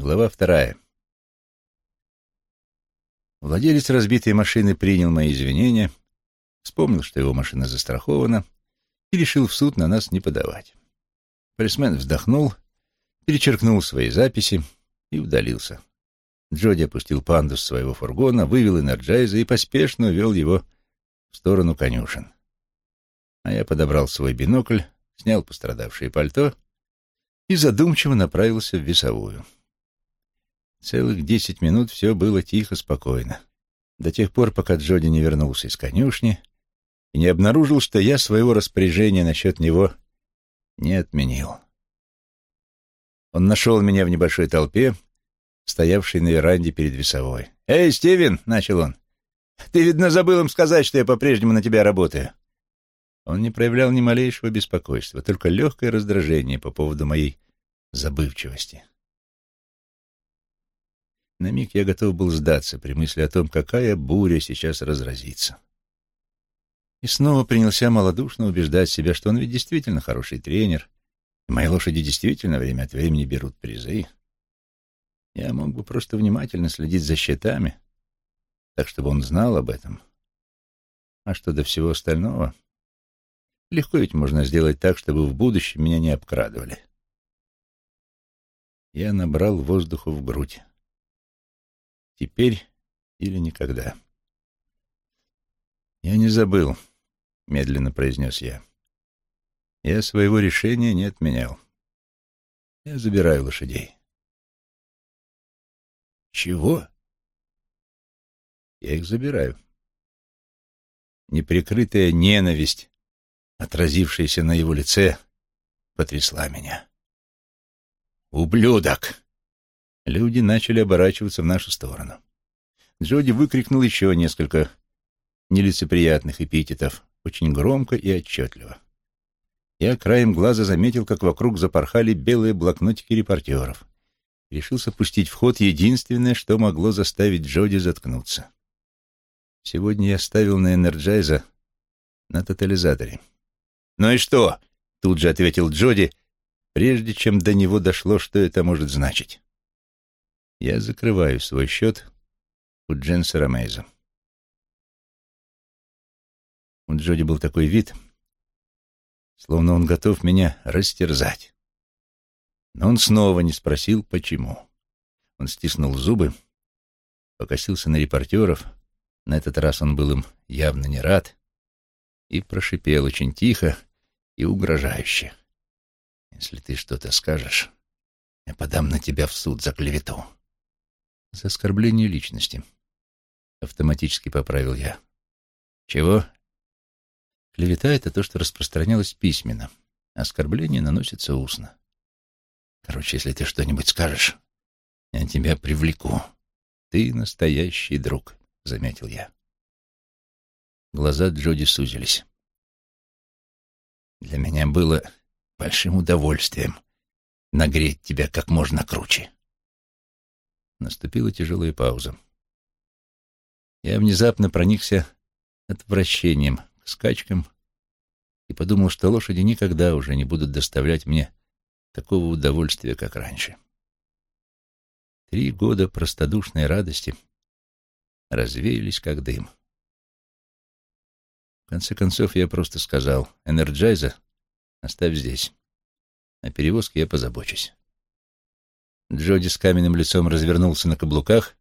Глава вторая. Владелец разбитой машины принял мои извинения, вспомнил, что его машина застрахована, и решил в суд на нас не подавать. Полисмен вздохнул, перечеркнул свои записи и удалился. Джоди опустил пандус своего фургона, вывел Энерджайза и поспешно увел его в сторону конюшен. А я подобрал свой бинокль, снял пострадавшее пальто и задумчиво направился в весовую. Целых десять минут все было тихо, спокойно. До тех пор, пока Джоди не вернулся из конюшни и не обнаружил, что я своего распоряжения насчет него не отменил. Он нашел меня в небольшой толпе, стоявшей на веранде перед весовой. «Эй, Стивен!» — начал он. «Ты, видно, забыл им сказать, что я по-прежнему на тебя работаю». Он не проявлял ни малейшего беспокойства, только легкое раздражение по поводу моей забывчивости. На миг я готов был сдаться при мысли о том, какая буря сейчас разразится. И снова принялся малодушно убеждать себя, что он ведь действительно хороший тренер, и мои лошади действительно время от времени берут призы. Я мог бы просто внимательно следить за счетами, так чтобы он знал об этом. А что до всего остального, легко ведь можно сделать так, чтобы в будущем меня не обкрадывали. Я набрал воздуху в грудь. Теперь или никогда. «Я не забыл», — медленно произнес я. «Я своего решения не отменял. Я забираю лошадей». «Чего?» «Я их забираю». Неприкрытая ненависть, отразившаяся на его лице, потрясла меня. «Ублюдок!» Люди начали оборачиваться в нашу сторону. Джоди выкрикнул еще несколько нелицеприятных эпитетов, очень громко и отчетливо. Я краем глаза заметил, как вокруг запорхали белые блокнотики репортеров. Решился пустить в ход единственное, что могло заставить Джоди заткнуться. Сегодня я ставил на Энерджайза на тотализаторе. «Ну и что?» — тут же ответил Джоди, прежде чем до него дошло, что это может значить. Я закрываю свой счет у Дженса Ромейза. У Джоди был такой вид, словно он готов меня растерзать. Но он снова не спросил, почему. Он стиснул зубы, покосился на репортеров, на этот раз он был им явно не рад, и прошипел очень тихо и угрожающе. «Если ты что-то скажешь, я подам на тебя в суд за клевету». За оскорбление личности. Автоматически поправил я. Чего? Клевета — это то, что распространялось письменно. Оскорбление наносится устно. Короче, если ты что-нибудь скажешь, я тебя привлеку. Ты настоящий друг, — заметил я. Глаза Джоди сузились. Для меня было большим удовольствием нагреть тебя как можно круче. Наступила тяжелая пауза. Я внезапно проникся отвращением к скачкам и подумал, что лошади никогда уже не будут доставлять мне такого удовольствия, как раньше. Три года простодушной радости развеялись, как дым. В конце концов, я просто сказал, «Энерджайза оставь здесь. О перевозке я позабочусь». Джоди с каменным лицом развернулся на каблуках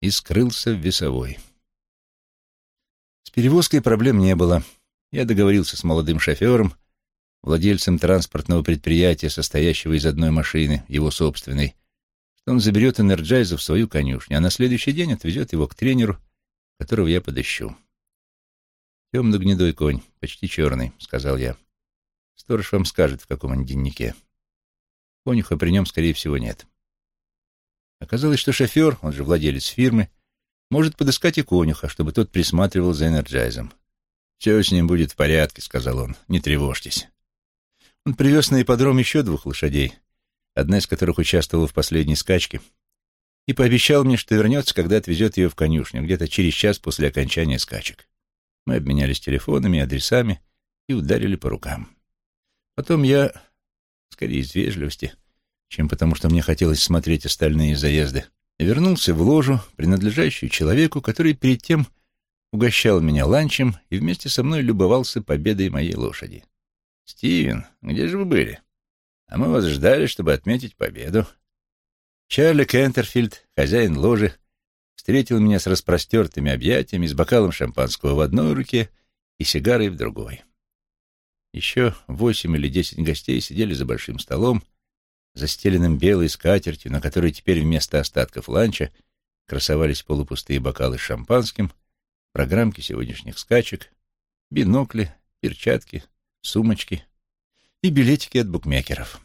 и скрылся в весовой. С перевозкой проблем не было. Я договорился с молодым шофером, владельцем транспортного предприятия, состоящего из одной машины, его собственной, что он заберет Энерджайза в свою конюшню, а на следующий день отвезет его к тренеру, которого я подыщу. «Темно-гнедой конь, почти черный», — сказал я. «Сторож вам скажет, в каком он деннике». Конюха при нем, скорее всего, нет. Оказалось, что шофер, он же владелец фирмы, может подыскать и конюха, чтобы тот присматривал за Энерджайзом. «Все с ним будет в порядке», — сказал он, — «не тревожьтесь». Он привез на ипподром еще двух лошадей, одна из которых участвовала в последней скачке, и пообещал мне, что вернется, когда отвезет ее в конюшню, где-то через час после окончания скачек. Мы обменялись телефонами, адресами и ударили по рукам. Потом я скорее из вежливости, чем потому, что мне хотелось смотреть остальные заезды, вернулся в ложу, принадлежащую человеку, который перед тем угощал меня ланчем и вместе со мной любовался победой моей лошади. «Стивен, где же вы были? А мы вас ждали, чтобы отметить победу». Чарли Кентерфильд, хозяин ложи, встретил меня с распростертыми объятиями, с бокалом шампанского в одной руке и сигарой в другой. Еще восемь или десять гостей сидели за большим столом, застеленным белой скатертью, на которой теперь вместо остатков ланча красовались полупустые бокалы с шампанским, программки сегодняшних скачек, бинокли, перчатки, сумочки и билетики от букмекеров.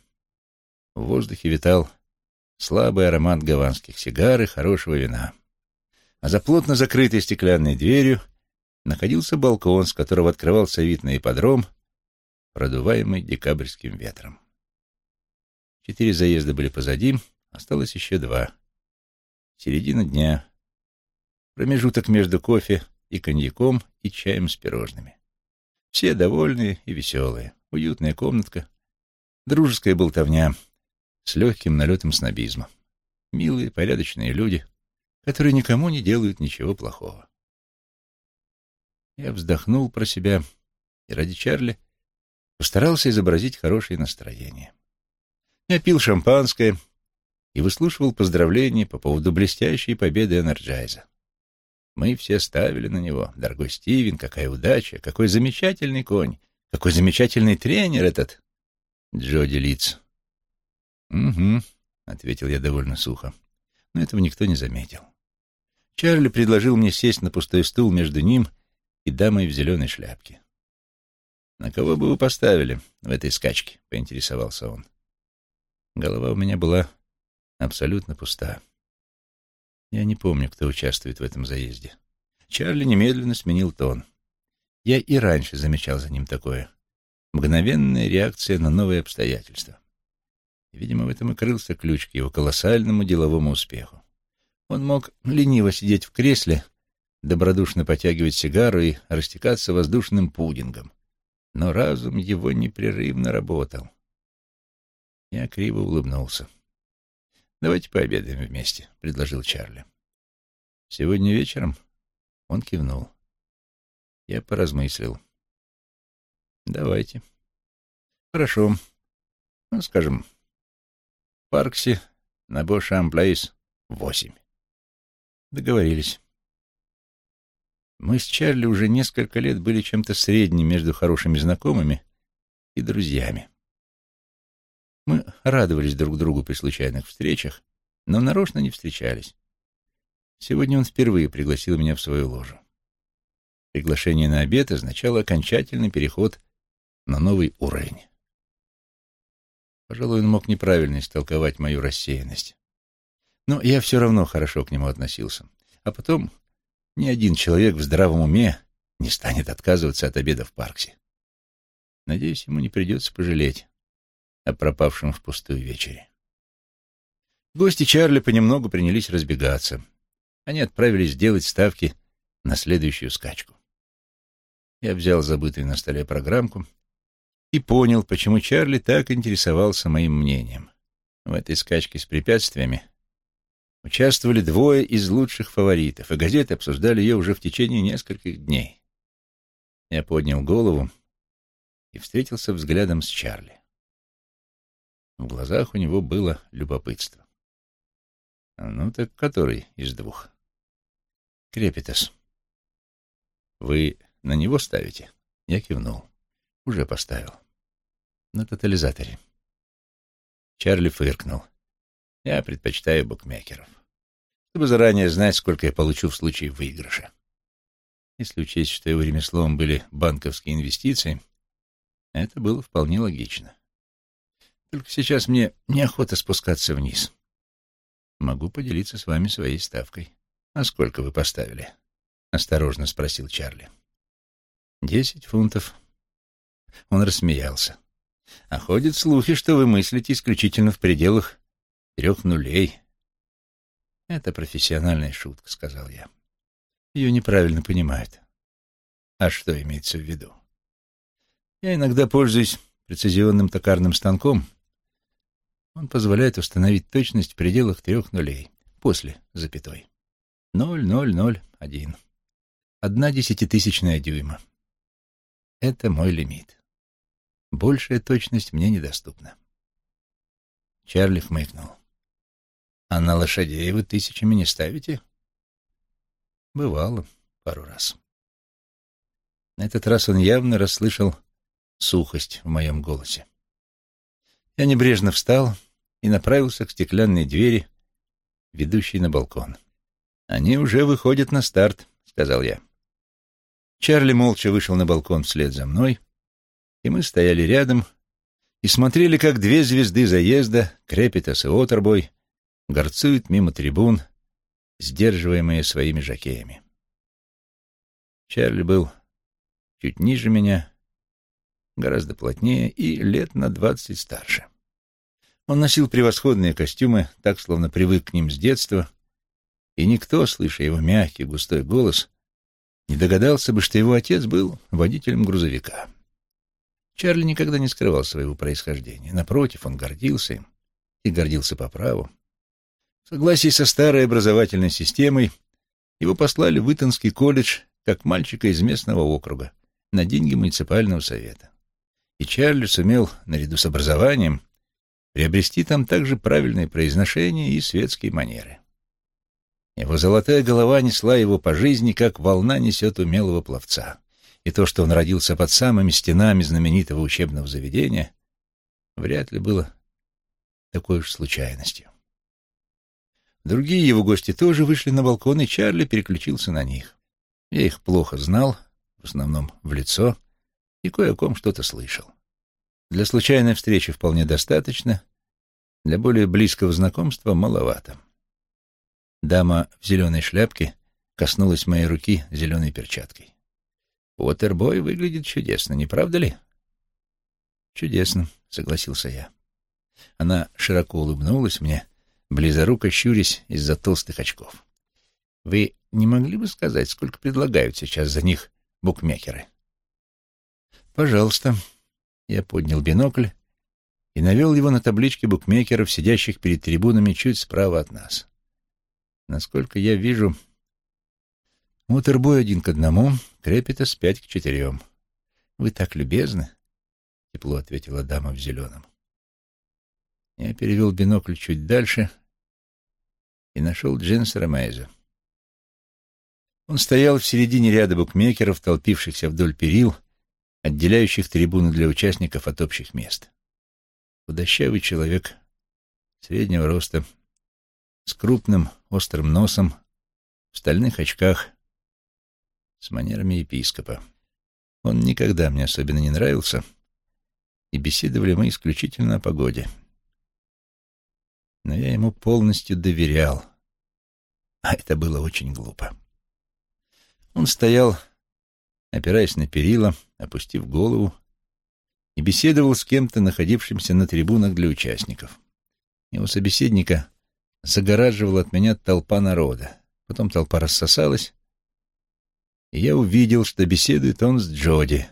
В воздухе витал слабый аромат гаванских сигар и хорошего вина. А за плотно закрытой стеклянной дверью находился балкон, с которого открывался вид на ипподром, продуваемый декабрьским ветром. Четыре заезда были позади, осталось еще два. Середина дня. Промежуток между кофе и коньяком и чаем с пирожными. Все довольные и веселые. Уютная комнатка. Дружеская болтовня с легким налетом снобизма. Милые, порядочные люди, которые никому не делают ничего плохого. Я вздохнул про себя и ради Чарли постарался изобразить хорошее настроение. Я пил шампанское и выслушивал поздравления по поводу блестящей победы Энерджайза. Мы все ставили на него. Дорогой Стивен, какая удача, какой замечательный конь, какой замечательный тренер этот Джоди Литц. «Угу», — ответил я довольно сухо, но этого никто не заметил. Чарли предложил мне сесть на пустой стул между ним и дамой в зеленой шляпке. «На кого бы вы поставили в этой скачке?» — поинтересовался он. Голова у меня была абсолютно пуста. Я не помню, кто участвует в этом заезде. Чарли немедленно сменил тон. Я и раньше замечал за ним такое. Мгновенная реакция на новые обстоятельства. Видимо, в этом и крылся ключ к его колоссальному деловому успеху. Он мог лениво сидеть в кресле, добродушно потягивать сигару и растекаться воздушным пудингом. Но разум его непрерывно работал. Я криво улыбнулся. «Давайте пообедаем вместе», — предложил Чарли. «Сегодня вечером?» Он кивнул. Я поразмыслил. «Давайте». «Хорошо. Ну, скажем, Паркси на Бошам Плейс восемь». Договорились. Мы с Чарли уже несколько лет были чем-то средним между хорошими знакомыми и друзьями. Мы радовались друг другу при случайных встречах, но нарочно не встречались. Сегодня он впервые пригласил меня в свою ложу. Приглашение на обед означало окончательный переход на новый уровень. Пожалуй, он мог неправильно истолковать мою рассеянность. Но я все равно хорошо к нему относился. А потом ни один человек в здравом уме не станет отказываться от обеда в Парксе. Надеюсь, ему не придется пожалеть о пропавшем впустую вечере. Гости Чарли понемногу принялись разбегаться. Они отправились делать ставки на следующую скачку. Я взял забытую на столе программку и понял, почему Чарли так интересовался моим мнением. В этой скачке с препятствиями участвовали двое из лучших фаворитов, и газеты обсуждали ее уже в течение нескольких дней. Я поднял голову и встретился взглядом с Чарли. В глазах у него было любопытство. «Ну так который из двух?» «Крепитас». «Вы на него ставите?» Я кивнул. «Уже поставил. На тотализаторе». Чарли фыркнул. «Я предпочитаю букмекеров, чтобы заранее знать, сколько я получу в случае выигрыша. Если учесть, что его ремеслом были банковские инвестиции, это было вполне логично. Только сейчас мне неохота спускаться вниз. Могу поделиться с вами своей ставкой. А сколько вы поставили? Осторожно спросил Чарли. Десять фунтов. Он рассмеялся. А ходят слухи, что вы мыслите исключительно в пределах трех нулей. Это профессиональная шутка, сказал я. Ее неправильно понимают. А что имеется в виду? Я иногда пользуюсь прецизионным токарным станком, Он позволяет установить точность в пределах трех нулей, после запятой. Ноль, ноль, ноль, один. Одна десятитысячная дюйма. Это мой лимит. Большая точность мне недоступна. Чарли хмыкнул. «А на лошадей вы тысячами не ставите?» «Бывало пару раз». На этот раз он явно расслышал сухость в моем голосе. Я небрежно встал и направился к стеклянной двери, ведущей на балкон. «Они уже выходят на старт», — сказал я. Чарли молча вышел на балкон вслед за мной, и мы стояли рядом и смотрели, как две звезды заезда, Крепитас и Отербой, горцуют мимо трибун, сдерживаемые своими жакеями. Чарли был чуть ниже меня, гораздо плотнее и лет на двадцать старше. Он носил превосходные костюмы, так, словно привык к ним с детства, и никто, слыша его мягкий, густой голос, не догадался бы, что его отец был водителем грузовика. Чарли никогда не скрывал своего происхождения. Напротив, он гордился им и гордился по праву. В согласии со старой образовательной системой его послали в Итонский колледж как мальчика из местного округа на деньги муниципального совета. И Чарли сумел, наряду с образованием, приобрести там также правильное произношение и светские манеры. Его золотая голова несла его по жизни, как волна несет умелого пловца. И то, что он родился под самыми стенами знаменитого учебного заведения, вряд ли было такой уж случайностью. Другие его гости тоже вышли на балкон, и Чарли переключился на них. Я их плохо знал, в основном в лицо, и кое о ком что-то слышал. Для случайной встречи вполне достаточно, для более близкого знакомства маловато. Дама в зеленой шляпке коснулась моей руки зеленой перчаткой. «Уотербой выглядит чудесно, не правда ли?» «Чудесно», — согласился я. Она широко улыбнулась мне, близоруко щурясь из-за толстых очков. «Вы не могли бы сказать, сколько предлагают сейчас за них букмекеры?» «Пожалуйста». Я поднял бинокль и навел его на таблички букмекеров, сидящих перед трибунами чуть справа от нас. Насколько я вижу, Мутербой один к одному, Крепитас пять к четырем. Вы так любезны, — тепло ответила дама в зеленом. Я перевел бинокль чуть дальше и нашел Дженсера Мейза. Он стоял в середине ряда букмекеров, толпившихся вдоль перил, отделяющих трибуну для участников от общих мест. Худощавый человек, среднего роста, с крупным острым носом, в стальных очках, с манерами епископа. Он никогда мне особенно не нравился, и беседовали мы исключительно о погоде. Но я ему полностью доверял, а это было очень глупо. Он стоял, опираясь на перила, опустив голову, и беседовал с кем-то, находившимся на трибунах для участников. Его собеседника загораживала от меня толпа народа. Потом толпа рассосалась, и я увидел, что беседует он с Джоди.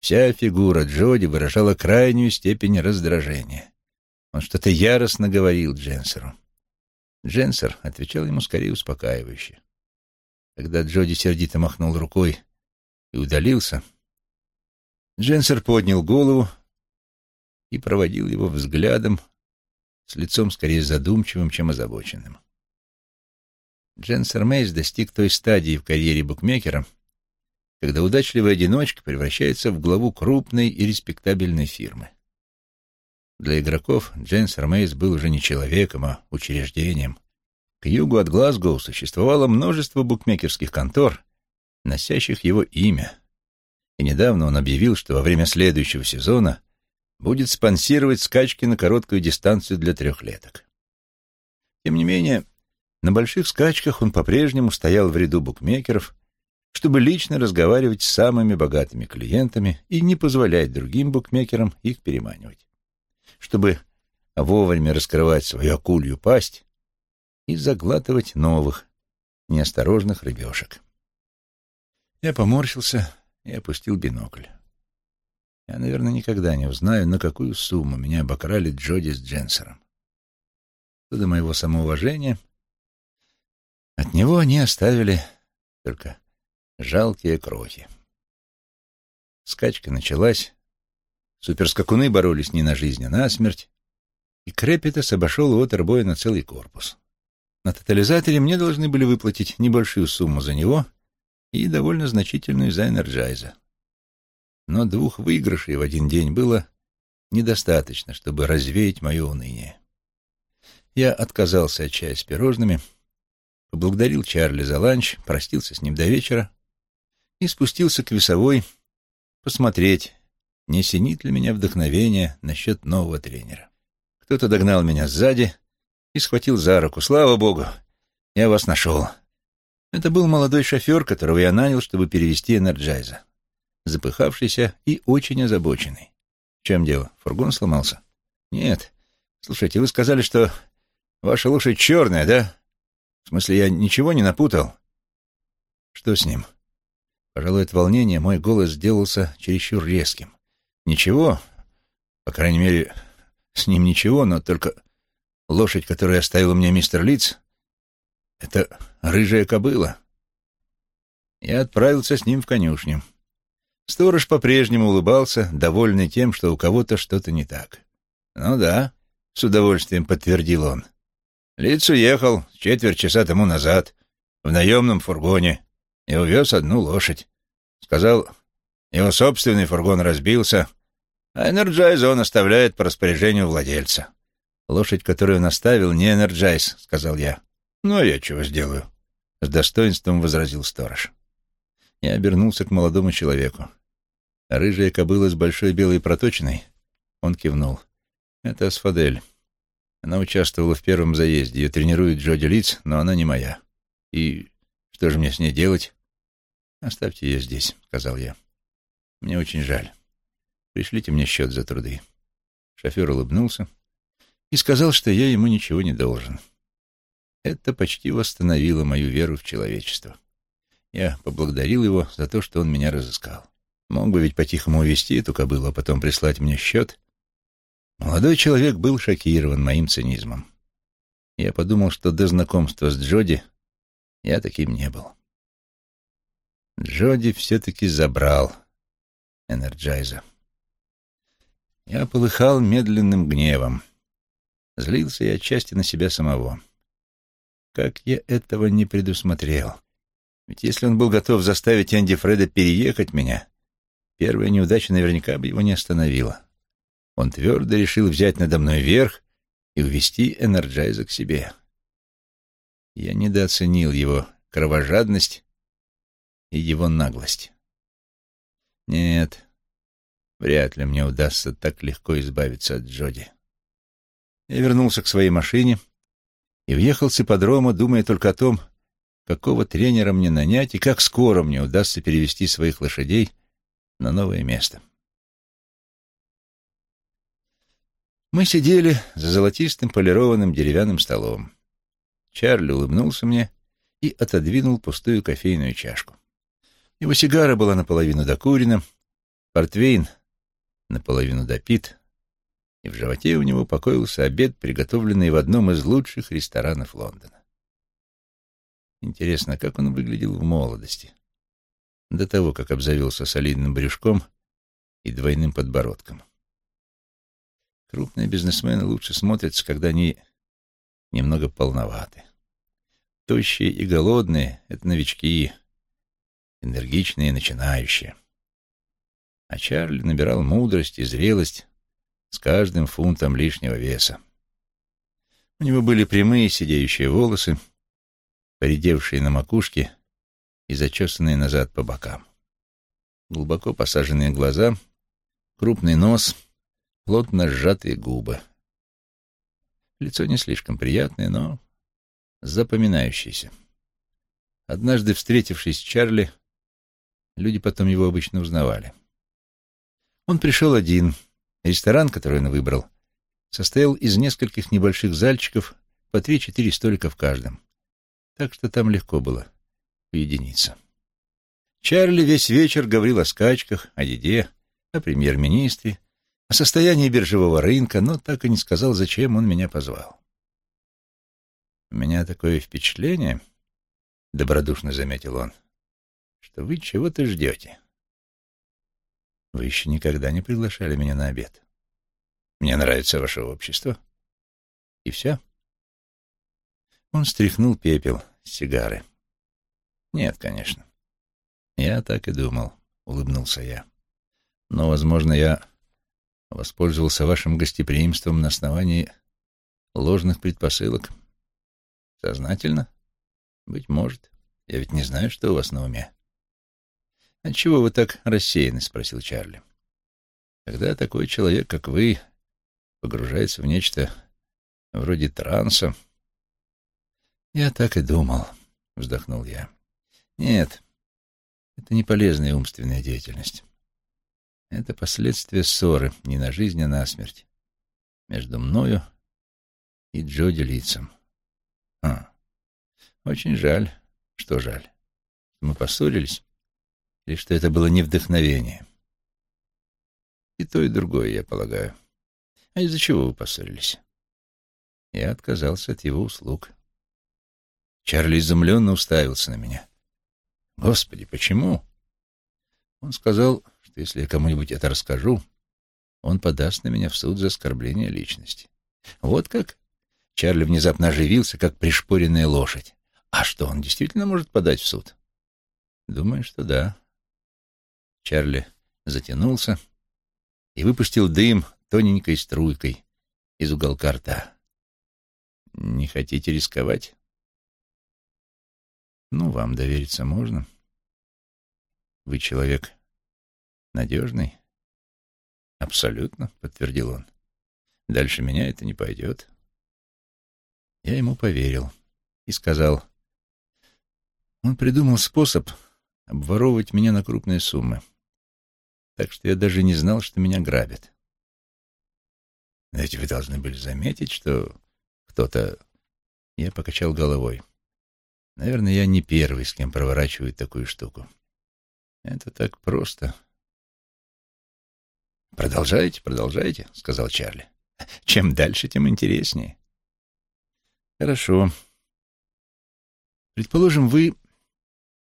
Вся фигура Джоди выражала крайнюю степень раздражения. Он что-то яростно говорил Дженсеру. Дженсер отвечал ему скорее успокаивающе. Когда Джоди сердито махнул рукой и удалился, Дженсер поднял голову и проводил его взглядом с лицом скорее задумчивым, чем озабоченным. Дженсер Мейс достиг той стадии в карьере букмекера, когда удачливый одиночка превращается в главу крупной и респектабельной фирмы. Для игроков Дженсер Мейс был уже не человеком, а учреждением. К югу от Глазгоу существовало множество букмекерских контор, носящих его имя. И недавно он объявил, что во время следующего сезона будет спонсировать скачки на короткую дистанцию для трехлеток. Тем не менее, на больших скачках он по-прежнему стоял в ряду букмекеров, чтобы лично разговаривать с самыми богатыми клиентами и не позволять другим букмекерам их переманивать, чтобы вовремя раскрывать свою акулью пасть и заглатывать новых, неосторожных рыбешек. Я поморщился и опустил бинокль. Я, наверное, никогда не узнаю, на какую сумму меня обокрали Джоди с Дженсером. Что до моего самоуважения, от него они оставили только жалкие крохи. Скачка началась, суперскакуны боролись не на жизнь, а на смерть, и Крепитас обошел Уотербоя на целый корпус. На тотализаторе мне должны были выплатить небольшую сумму за него и довольно значительную за Энерджайза. Но двух выигрышей в один день было недостаточно, чтобы развеять мое уныние. Я отказался от чая с пирожными, поблагодарил Чарли за ланч, простился с ним до вечера и спустился к весовой посмотреть, не синит ли меня вдохновение насчет нового тренера. Кто-то догнал меня сзади и схватил за руку. «Слава богу, я вас нашел». Это был молодой шофер, которого я нанял, чтобы перевести Энерджайза. Запыхавшийся и очень озабоченный. В чем дело? Фургон сломался? Нет. Слушайте, вы сказали, что ваша лошадь черная, да? В смысле, я ничего не напутал? Что с ним? Пожалуй, от волнения мой голос сделался чересчур резким. Ничего, по крайней мере, с ним ничего, но только лошадь, которую оставил мне мистер Лиц, это рыжая кобыла. Я отправился с ним в конюшню. Сторож по-прежнему улыбался, довольный тем, что у кого-то что-то не так. «Ну да», — с удовольствием подтвердил он. Лиц уехал четверть часа тому назад в наемном фургоне и увез одну лошадь. Сказал, его собственный фургон разбился, а Энерджайз он оставляет по распоряжению владельца. Лошадь, которую он оставил, не Энерджайз, сказал я. Ну, а я чего сделаю? С достоинством возразил сторож. Я обернулся к молодому человеку. Рыжая кобыла с большой белой проточной. Он кивнул. Это Асфадель. Она участвовала в первом заезде. Ее тренирует Джоди Лиц, но она не моя. И что же мне с ней делать? Оставьте ее здесь, сказал я. Мне очень жаль. Пришлите мне счет за труды». Шофер улыбнулся и сказал, что я ему ничего не должен. Это почти восстановило мою веру в человечество. Я поблагодарил его за то, что он меня разыскал. Мог бы ведь по-тихому увезти эту кобылу, а потом прислать мне счет. Молодой человек был шокирован моим цинизмом. Я подумал, что до знакомства с Джоди я таким не был. Джоди все-таки забрал Энерджайза. Я полыхал медленным гневом. Злился я отчасти на себя самого. Как я этого не предусмотрел? Ведь если он был готов заставить Энди Фреда переехать меня, первая неудача наверняка бы его не остановила. Он твердо решил взять надо мной верх и увести Энерджайза к себе. Я недооценил его кровожадность и его наглость. Нет, Вряд ли мне удастся так легко избавиться от Джоди. Я вернулся к своей машине и въехал с ипподрома, думая только о том, какого тренера мне нанять и как скоро мне удастся перевести своих лошадей на новое место. Мы сидели за золотистым полированным деревянным столом. Чарли улыбнулся мне и отодвинул пустую кофейную чашку. Его сигара была наполовину докурена, портвейн наполовину допит, и в животе у него покоился обед, приготовленный в одном из лучших ресторанов Лондона. Интересно, как он выглядел в молодости, до того, как обзавелся солидным брюшком и двойным подбородком. Крупные бизнесмены лучше смотрятся, когда они немного полноваты. Тощие и голодные — это новички, энергичные начинающие. А Чарли набирал мудрость и зрелость с каждым фунтом лишнего веса. У него были прямые сидеющие волосы, поредевшие на макушке и зачесанные назад по бокам. Глубоко посаженные глаза, крупный нос, плотно сжатые губы. Лицо не слишком приятное, но запоминающееся. Однажды, встретившись с Чарли, люди потом его обычно узнавали. Он пришел один. Ресторан, который он выбрал, состоял из нескольких небольших зальчиков, по три-четыре столика в каждом. Так что там легко было уединиться. Чарли весь вечер говорил о скачках, о еде, о премьер-министре, о состоянии биржевого рынка, но так и не сказал, зачем он меня позвал. «У меня такое впечатление», — добродушно заметил он, — «что вы чего-то ждете. Вы еще никогда не приглашали меня на обед. Мне нравится ваше общество. И все?» Он стряхнул пепел с сигары. «Нет, конечно. Я так и думал», — улыбнулся я. «Но, возможно, я воспользовался вашим гостеприимством на основании ложных предпосылок. Сознательно? Быть может. Я ведь не знаю, что у вас на уме». «Отчего вы так рассеяны?» — спросил Чарли. «Когда такой человек, как вы, погружается в нечто вроде транса...» «Я так и думал», — вздохнул я. «Нет, это не полезная умственная деятельность. Это последствия ссоры не на жизнь, а на смерть между мною и Джоди Лицем. А, очень жаль. Что жаль? Мы поссорились? Или что это было не вдохновение? И то, и другое, я полагаю. А из-за чего вы поссорились? Я отказался от его услуг. Чарли изумленно уставился на меня. «Господи, почему?» Он сказал, что если я кому-нибудь это расскажу, он подаст на меня в суд за оскорбление личности. Вот как? Чарли внезапно оживился, как пришпоренная лошадь. А что, он действительно может подать в суд? Думаю, что да. Чарли затянулся и выпустил дым тоненькой струйкой из уголка рта. «Не хотите рисковать?» Ну, вам довериться можно. Вы человек надежный. Абсолютно, подтвердил он. Дальше меня это не пойдет. Я ему поверил и сказал, он придумал способ обворовывать меня на крупные суммы, так что я даже не знал, что меня грабят. Ведь вы должны были заметить, что кто-то... Я покачал головой. Наверное, я не первый, с кем проворачивают такую штуку. Это так просто. «Продолжайте, продолжайте», — сказал Чарли. «Чем дальше, тем интереснее». «Хорошо. Предположим, вы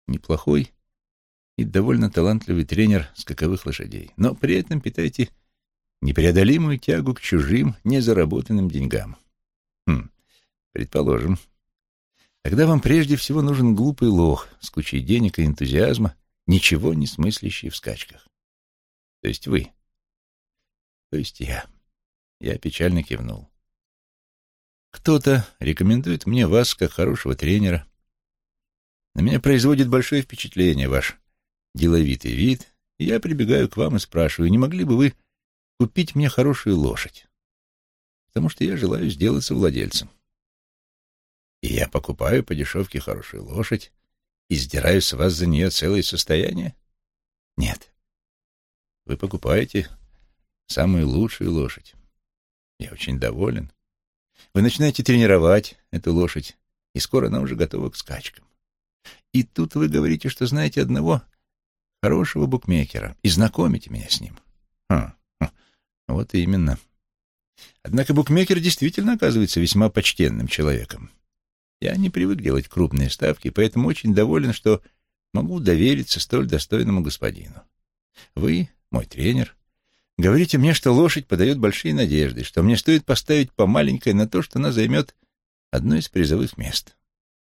неплохой и довольно талантливый тренер скаковых лошадей, но при этом питаете непреодолимую тягу к чужим, незаработанным деньгам. Хм, предположим, Тогда вам прежде всего нужен глупый лох с кучей денег и энтузиазма, ничего не смыслящий в скачках. То есть вы. То есть я. Я печально кивнул. Кто-то рекомендует мне вас как хорошего тренера. На меня производит большое впечатление ваш деловитый вид, я прибегаю к вам и спрашиваю, не могли бы вы купить мне хорошую лошадь? Потому что я желаю сделаться владельцем. И я покупаю по дешевке хорошую лошадь и сдираю с вас за нее целое состояние? Нет. Вы покупаете самую лучшую лошадь. Я очень доволен. Вы начинаете тренировать эту лошадь, и скоро она уже готова к скачкам. И тут вы говорите, что знаете одного хорошего букмекера и знакомите меня с ним. Хм, хм, вот именно. Однако букмекер действительно оказывается весьма почтенным человеком. Я не привык делать крупные ставки, поэтому очень доволен, что могу довериться столь достойному господину. Вы, мой тренер, говорите мне, что лошадь подает большие надежды, что мне стоит поставить по маленькой на то, что она займет одно из призовых мест.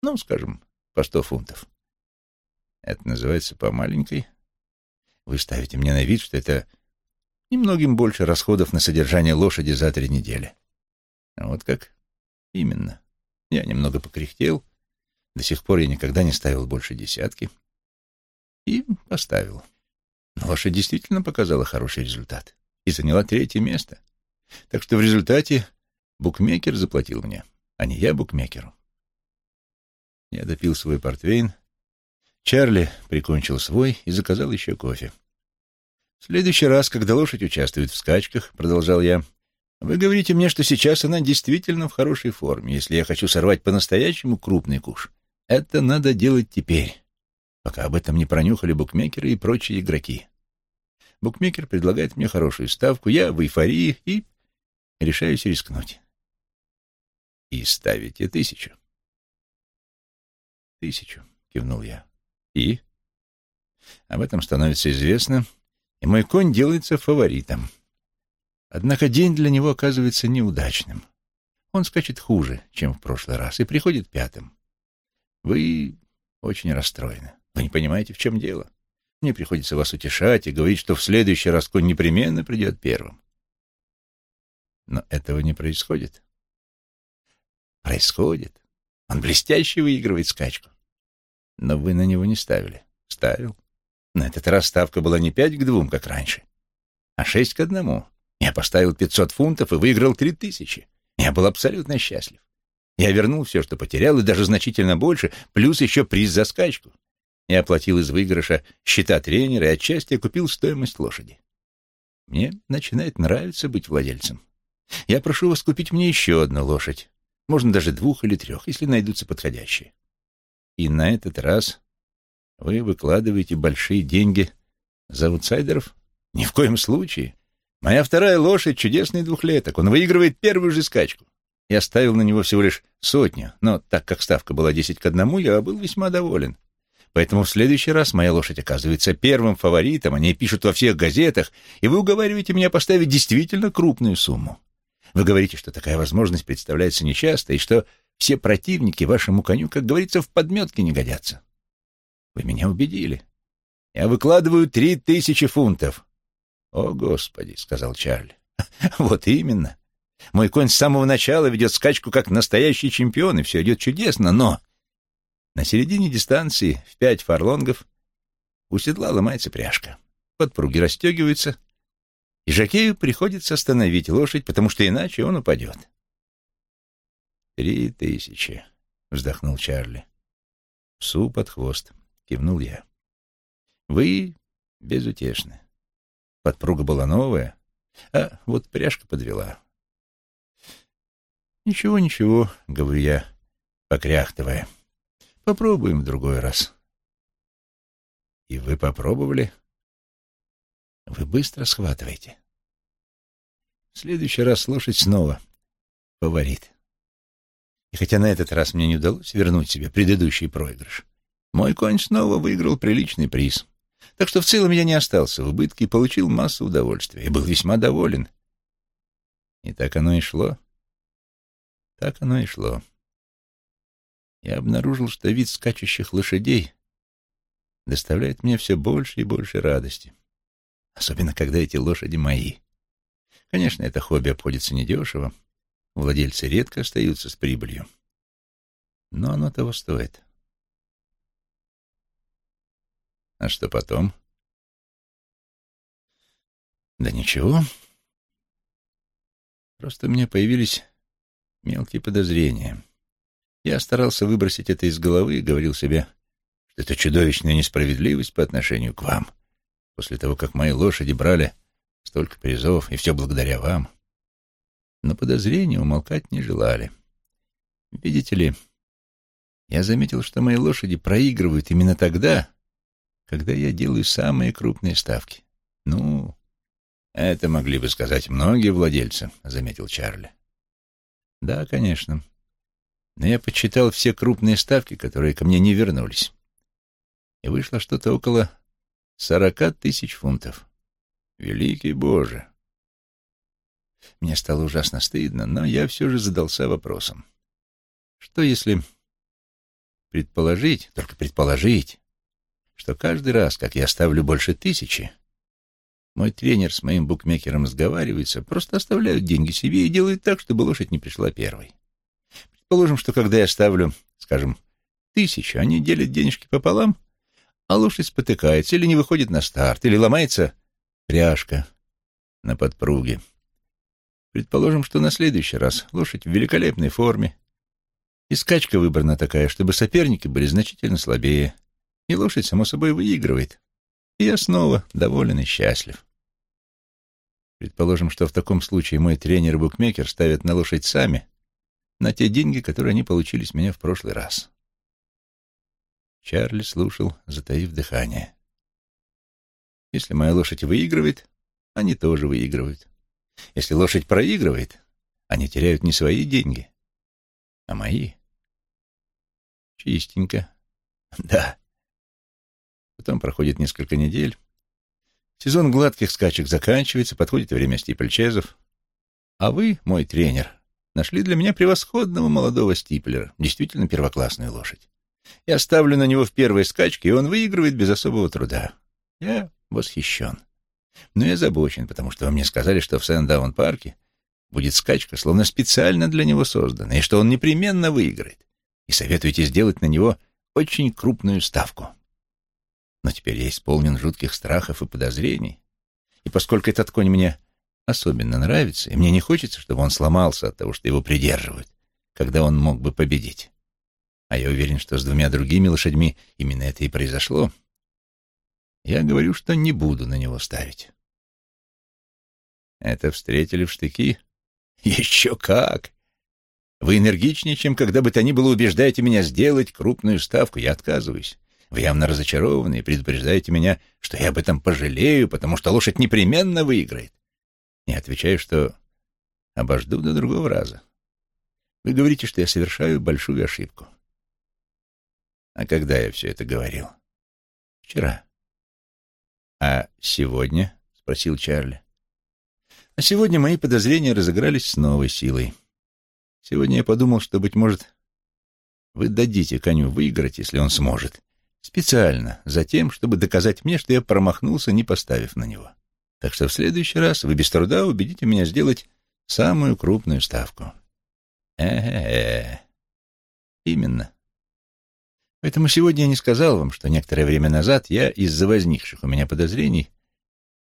Ну, скажем, по сто фунтов. Это называется по маленькой. Вы ставите мне на вид, что это немногим больше расходов на содержание лошади за три недели. А вот как? Именно. Я немного покряхтел. До сих пор я никогда не ставил больше десятки. И поставил. Но лошадь действительно показала хороший результат и заняла третье место. Так что в результате букмекер заплатил мне, а не я букмекеру. Я допил свой портвейн. Чарли прикончил свой и заказал еще кофе. В следующий раз, когда лошадь участвует в скачках, продолжал я, вы говорите мне, что сейчас она действительно в хорошей форме, если я хочу сорвать по-настоящему крупный куш. Это надо делать теперь, пока об этом не пронюхали букмекеры и прочие игроки. Букмекер предлагает мне хорошую ставку, я в эйфории и решаюсь рискнуть. И ставите тысячу. Тысячу, кивнул я. И? Об этом становится известно, и мой конь делается фаворитом. Однако день для него оказывается неудачным. Он скачет хуже, чем в прошлый раз, и приходит пятым. Вы очень расстроены. Вы не понимаете, в чем дело. Мне приходится вас утешать и говорить, что в следующий раз конь непременно придет первым. Но этого не происходит. Происходит. Он блестяще выигрывает скачку. Но вы на него не ставили. Ставил. На этот раз ставка была не пять к двум, как раньше, а шесть к одному. Я поставил пятьсот фунтов и выиграл три тысячи. Я был абсолютно счастлив. Я вернул все, что потерял, и даже значительно больше, плюс еще приз за скачку. Я оплатил из выигрыша счета тренера и отчасти купил стоимость лошади. Мне начинает нравиться быть владельцем. Я прошу вас купить мне еще одну лошадь. Можно даже двух или трех, если найдутся подходящие. И на этот раз вы выкладываете большие деньги за аутсайдеров? Ни в коем случае. Моя вторая лошадь — чудесный двухлеток. Он выигрывает первую же скачку. Я ставил на него всего лишь сотню, но так как ставка была десять к одному, я был весьма доволен. Поэтому в следующий раз моя лошадь оказывается первым фаворитом, они пишут во всех газетах, и вы уговариваете меня поставить действительно крупную сумму. Вы говорите, что такая возможность представляется нечасто, и что все противники вашему коню, как говорится, в подметке не годятся. Вы меня убедили. Я выкладываю три тысячи фунтов. «О, Господи!» — сказал Чарли. «Вот именно. Мой конь с самого начала ведет скачку как настоящий чемпион, и все идет чудесно, но на середине дистанции, в пять фарлонгов, у седла ломается пряжка. Подпруги расстегиваются, и Жакею приходится остановить лошадь, потому что иначе он упадет. «Три тысячи», — вздохнул Чарли. «Псу под хвост», — кивнул я. «Вы безутешны. Подпруга была новая, а вот пряжка подвела. «Ничего, ничего», — говорю я, покряхтывая. «Попробуем в другой раз». «И вы попробовали?» «Вы быстро схватываете». В следующий раз слушать снова фаворит. И хотя на этот раз мне не удалось вернуть себе предыдущий проигрыш, мой конь снова выиграл приличный приз. Так что в целом я не остался в убытке и получил массу удовольствия, и был весьма доволен. И так оно и шло. Так оно и шло. Я обнаружил, что вид скачущих лошадей доставляет мне все больше и больше радости. Особенно, когда эти лошади мои. Конечно, это хобби обходится недешево. Владельцы редко остаются с прибылью. Но оно того стоит. А что потом? Да ничего. Просто у меня появились мелкие подозрения. Я старался выбросить это из головы и говорил себе, что это чудовищная несправедливость по отношению к вам, после того, как мои лошади брали столько призов, и все благодаря вам. Но подозрения умолкать не желали. Видите ли, я заметил, что мои лошади проигрывают именно тогда, когда я делаю самые крупные ставки. Ну, это могли бы сказать многие владельцы, заметил Чарли. Да, конечно. Но я подсчитал все крупные ставки, которые ко мне не вернулись. И вышло что-то около сорока тысяч фунтов. Великий Боже! Мне стало ужасно стыдно, но я все же задался вопросом. Что если предположить, только предположить, что каждый раз, как я ставлю больше тысячи, мой тренер с моим букмекером сговаривается, просто оставляют деньги себе и делают так, чтобы лошадь не пришла первой. Предположим, что когда я ставлю, скажем, тысячу, они делят денежки пополам, а лошадь спотыкается или не выходит на старт, или ломается пряжка на подпруге. Предположим, что на следующий раз лошадь в великолепной форме, и скачка выбрана такая, чтобы соперники были значительно слабее — и лошадь, само собой, выигрывает. И я снова доволен и счастлив. Предположим, что в таком случае мой тренер и букмекер ставят на лошадь сами на те деньги, которые они получили с меня в прошлый раз. Чарли слушал, затаив дыхание. Если моя лошадь выигрывает, они тоже выигрывают. Если лошадь проигрывает, они теряют не свои деньги, а мои. Чистенько. Да. Потом проходит несколько недель. Сезон гладких скачек заканчивается, подходит время стипльчезов. А вы, мой тренер, нашли для меня превосходного молодого стиплера, действительно первоклассную лошадь. Я ставлю на него в первой скачке, и он выигрывает без особого труда. Я восхищен. Но я озабочен, потому что вы мне сказали, что в Сэндаун-парке будет скачка, словно специально для него создана, и что он непременно выиграет. И советуете сделать на него очень крупную ставку. Но теперь я исполнен жутких страхов и подозрений. И поскольку этот конь мне особенно нравится, и мне не хочется, чтобы он сломался от того, что его придерживают, когда он мог бы победить. А я уверен, что с двумя другими лошадьми именно это и произошло. Я говорю, что не буду на него ставить. Это встретили в штыки? Еще как! Вы энергичнее, чем когда бы то ни было убеждаете меня сделать крупную ставку. Я отказываюсь. Вы явно разочарованы и предупреждаете меня, что я об этом пожалею, потому что лошадь непременно выиграет. Не отвечаю, что обожду до другого раза. Вы говорите, что я совершаю большую ошибку. А когда я все это говорил? Вчера. А сегодня? — спросил Чарли. А сегодня мои подозрения разыгрались с новой силой. Сегодня я подумал, что, быть может, вы дадите коню выиграть, если он сможет, Специально, за тем, чтобы доказать мне, что я промахнулся, не поставив на него. Так что в следующий раз вы без труда убедите меня сделать самую крупную ставку. Э-э-э. Именно. Поэтому сегодня я не сказал вам, что некоторое время назад я из-за возникших у меня подозрений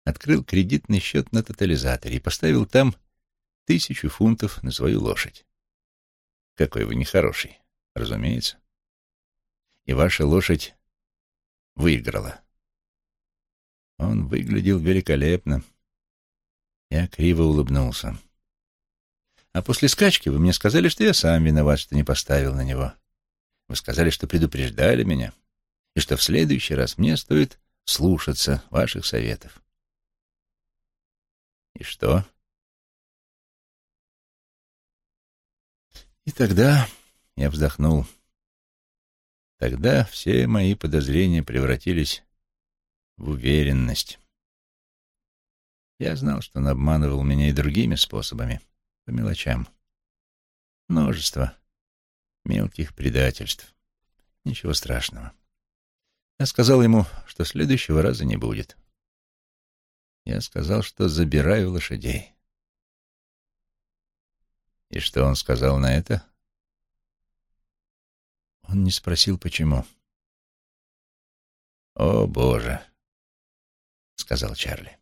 открыл кредитный счет на тотализаторе и поставил там тысячу фунтов на свою лошадь. Какой вы нехороший, разумеется. И ваша лошадь выиграла. Он выглядел великолепно. Я криво улыбнулся. А после скачки вы мне сказали, что я сам виноват, что не поставил на него. Вы сказали, что предупреждали меня, и что в следующий раз мне стоит слушаться ваших советов. И что? И тогда я вздохнул. Тогда все мои подозрения превратились в уверенность. Я знал, что он обманывал меня и другими способами, по мелочам. Множество мелких предательств. Ничего страшного. Я сказал ему, что следующего раза не будет. Я сказал, что забираю лошадей. И что он сказал на это? Он не спросил, почему. «О, Боже!» — сказал Чарли.